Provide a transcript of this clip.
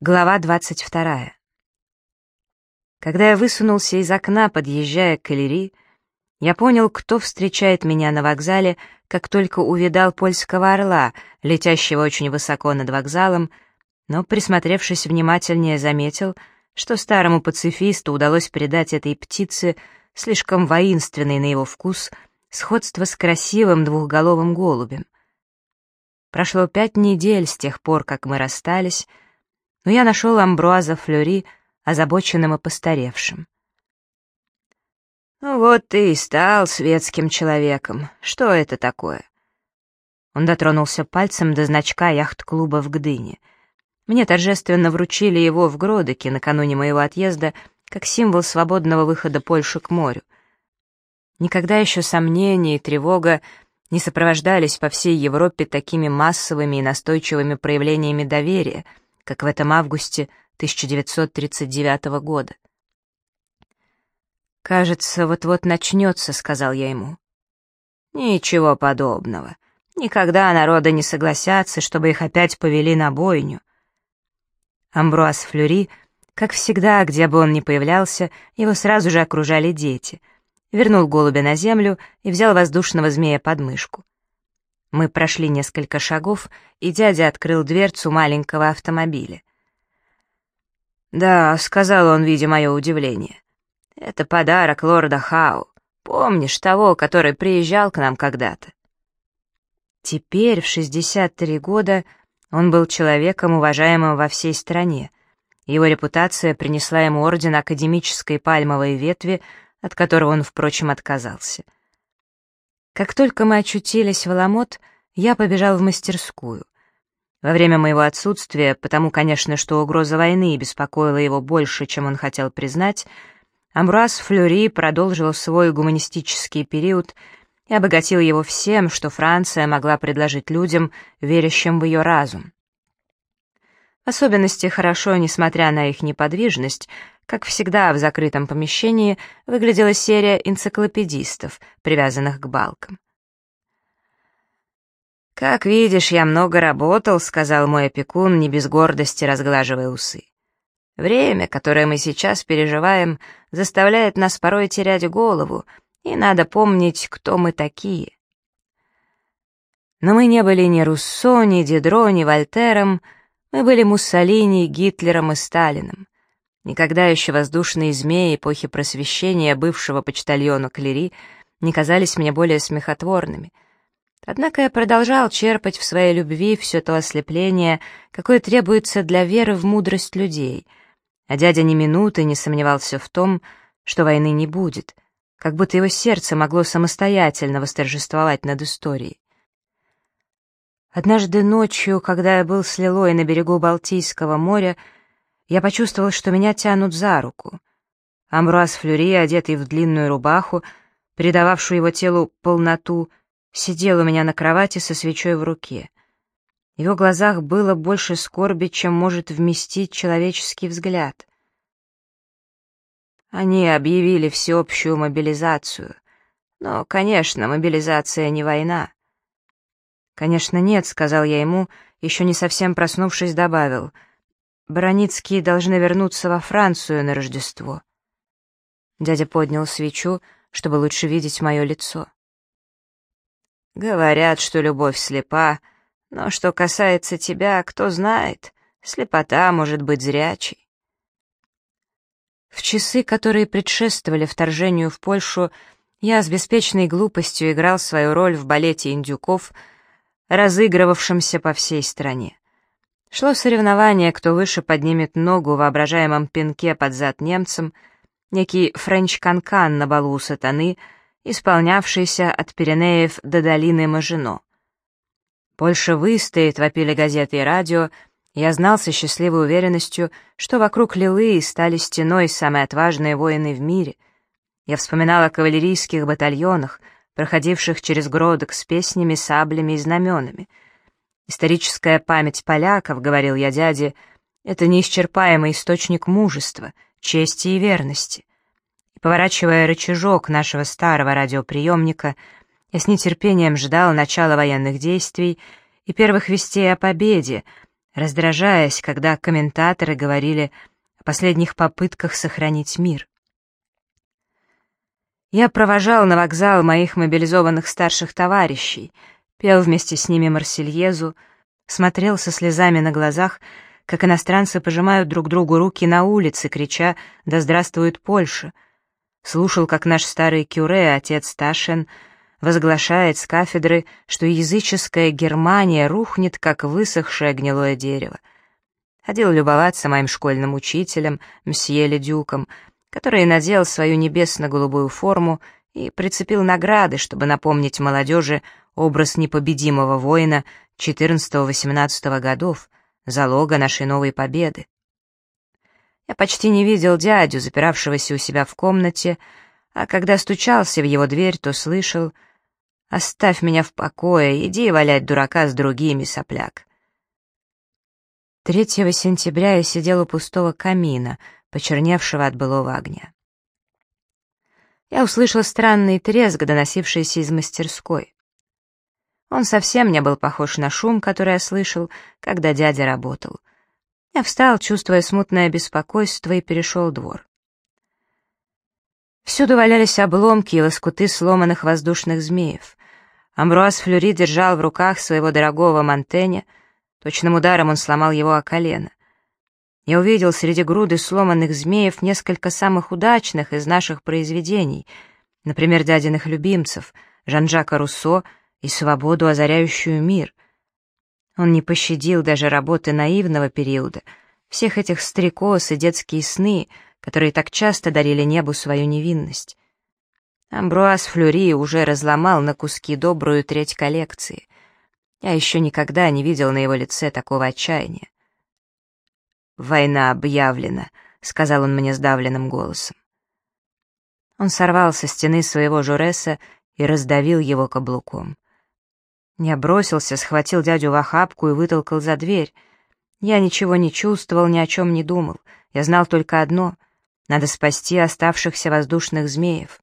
Глава 22. Когда я высунулся из окна, подъезжая к Калери, я понял, кто встречает меня на вокзале, как только увидал польского орла, летящего очень высоко над вокзалом, но, присмотревшись внимательнее, заметил, что старому пацифисту удалось передать этой птице слишком воинственный на его вкус сходство с красивым двухголовым голубем. Прошло пять недель с тех пор, как мы расстались, но я нашел Амбруаза Флюри озабоченным и постаревшим. «Ну вот ты и стал светским человеком. Что это такое?» Он дотронулся пальцем до значка яхт-клуба в Гдыне. Мне торжественно вручили его в Гродеке накануне моего отъезда как символ свободного выхода Польши к морю. Никогда еще сомнения и тревога не сопровождались по всей Европе такими массовыми и настойчивыми проявлениями доверия — как в этом августе 1939 года. «Кажется, вот-вот начнется», — сказал я ему. «Ничего подобного. Никогда народы не согласятся, чтобы их опять повели на бойню». Амбруаз Флюри, как всегда, где бы он ни появлялся, его сразу же окружали дети. Вернул голубя на землю и взял воздушного змея под мышку. Мы прошли несколько шагов, и дядя открыл дверцу маленького автомобиля. «Да», — сказал он, видя мое удивление, — «это подарок лорда Хау. Помнишь того, который приезжал к нам когда-то?» Теперь, в 63 года, он был человеком, уважаемым во всей стране. Его репутация принесла ему орден академической пальмовой ветви, от которого он, впрочем, отказался — как только мы очутились в Ламот, я побежал в мастерскую. Во время моего отсутствия, потому, конечно, что угроза войны беспокоила его больше, чем он хотел признать, Амбруаз Флюри продолжил свой гуманистический период и обогатил его всем, что Франция могла предложить людям, верящим в ее разум. В особенности хорошо, несмотря на их неподвижность, как всегда в закрытом помещении выглядела серия энциклопедистов, привязанных к балкам. «Как видишь, я много работал», — сказал мой опекун, не без гордости разглаживая усы. «Время, которое мы сейчас переживаем, заставляет нас порой терять голову, и надо помнить, кто мы такие». Но мы не были ни Руссо, ни Дидро, ни Вольтером, мы были Муссолини, Гитлером и Сталином. Никогда еще воздушные змеи эпохи просвещения бывшего почтальона Клери не казались мне более смехотворными. Однако я продолжал черпать в своей любви все то ослепление, какое требуется для веры в мудрость людей, а дядя ни минуты не сомневался в том, что войны не будет, как будто его сердце могло самостоятельно восторжествовать над историей. Однажды ночью, когда я был с Лилой на берегу Балтийского моря, я почувствовал, что меня тянут за руку. Амбруаз Флюри, одетый в длинную рубаху, придававшую его телу полноту, сидел у меня на кровати со свечой в руке. В его глазах было больше скорби, чем может вместить человеческий взгляд. Они объявили всеобщую мобилизацию. Но, конечно, мобилизация не война. «Конечно, нет», — сказал я ему, еще не совсем проснувшись, добавил — Броницкие должны вернуться во Францию на Рождество. Дядя поднял свечу, чтобы лучше видеть мое лицо. Говорят, что любовь слепа, но что касается тебя, кто знает, слепота может быть зрячей. В часы, которые предшествовали вторжению в Польшу, я с беспечной глупостью играл свою роль в балете индюков, разыгрывавшемся по всей стране. Шло соревнование, кто выше поднимет ногу в воображаемом пинке под зад немцам, некий French cancan на балу сатаны, исполнявшийся от Пиренеев до линии Мажино. «Польша выстоит», — вопили газеты и радио, я знал со счастливой уверенностью, что вокруг Лилы стали стеной самые отважные воины в мире. Я вспоминал о кавалерийских батальонах, проходивших через Гродок с песнями, саблями и знаменами — Историческая память поляков, говорил я дяде, это неисчерпаемый источник мужества, чести и верности. И поворачивая рычажок нашего старого радиоприемника, я с нетерпением ждал начала военных действий и первых вестей о победе, раздражаясь, когда комментаторы говорили о последних попытках сохранить мир. Я провожал на вокзал моих мобилизованных старших товарищей, пел вместе с ними Марсельезу, смотрел со слезами на глазах, как иностранцы пожимают друг другу руки на улице, крича «Да здравствует Польша!», слушал, как наш старый кюре, отец Ташин, возглашает с кафедры, что языческая Германия рухнет, как высохшее гнилое дерево. Ходил любоваться моим школьным учителем, мсье Ледюком, который надел свою небесно-голубую форму и прицепил награды, чтобы напомнить молодежи образ непобедимого воина 14-18 годов, залога нашей новой победы. Я почти не видел дядю, запиравшегося у себя в комнате, а когда стучался в его дверь, то слышал «Оставь меня в покое, иди валять дурака с другими, сопляк». 3 сентября я сидел у пустого камина, почерневшего от былого огня. Я услышал странный треск, доносившийся из мастерской. Он совсем не был похож на шум, который я слышал, когда дядя работал. Я встал, чувствуя смутное беспокойство, и перешел двор. Всюду валялись обломки и лоскуты сломанных воздушных змеев. Амбруаз Флюри держал в руках своего дорогого Монтэня. Точным ударом он сломал его о колено. Я увидел среди груды сломанных змеев несколько самых удачных из наших произведений, например, дядиных любимцев, Жан-Жака Руссо и «Свободу, озаряющую мир», он не пощадил даже работы наивного периода, всех этих стрекоз и детские сны, которые так часто дарили небу свою невинность. Амбруаз Флюри уже разломал на куски добрую треть коллекции. Я еще никогда не видел на его лице такого отчаяния. «Война объявлена», — сказал он мне сдавленным голосом. Он сорвал со стены своего журеса и раздавил его каблуком. Я бросился, схватил дядю в охапку и вытолкал за дверь. Я ничего не чувствовал, ни о чем не думал. Я знал только одно — надо спасти оставшихся воздушных змеев.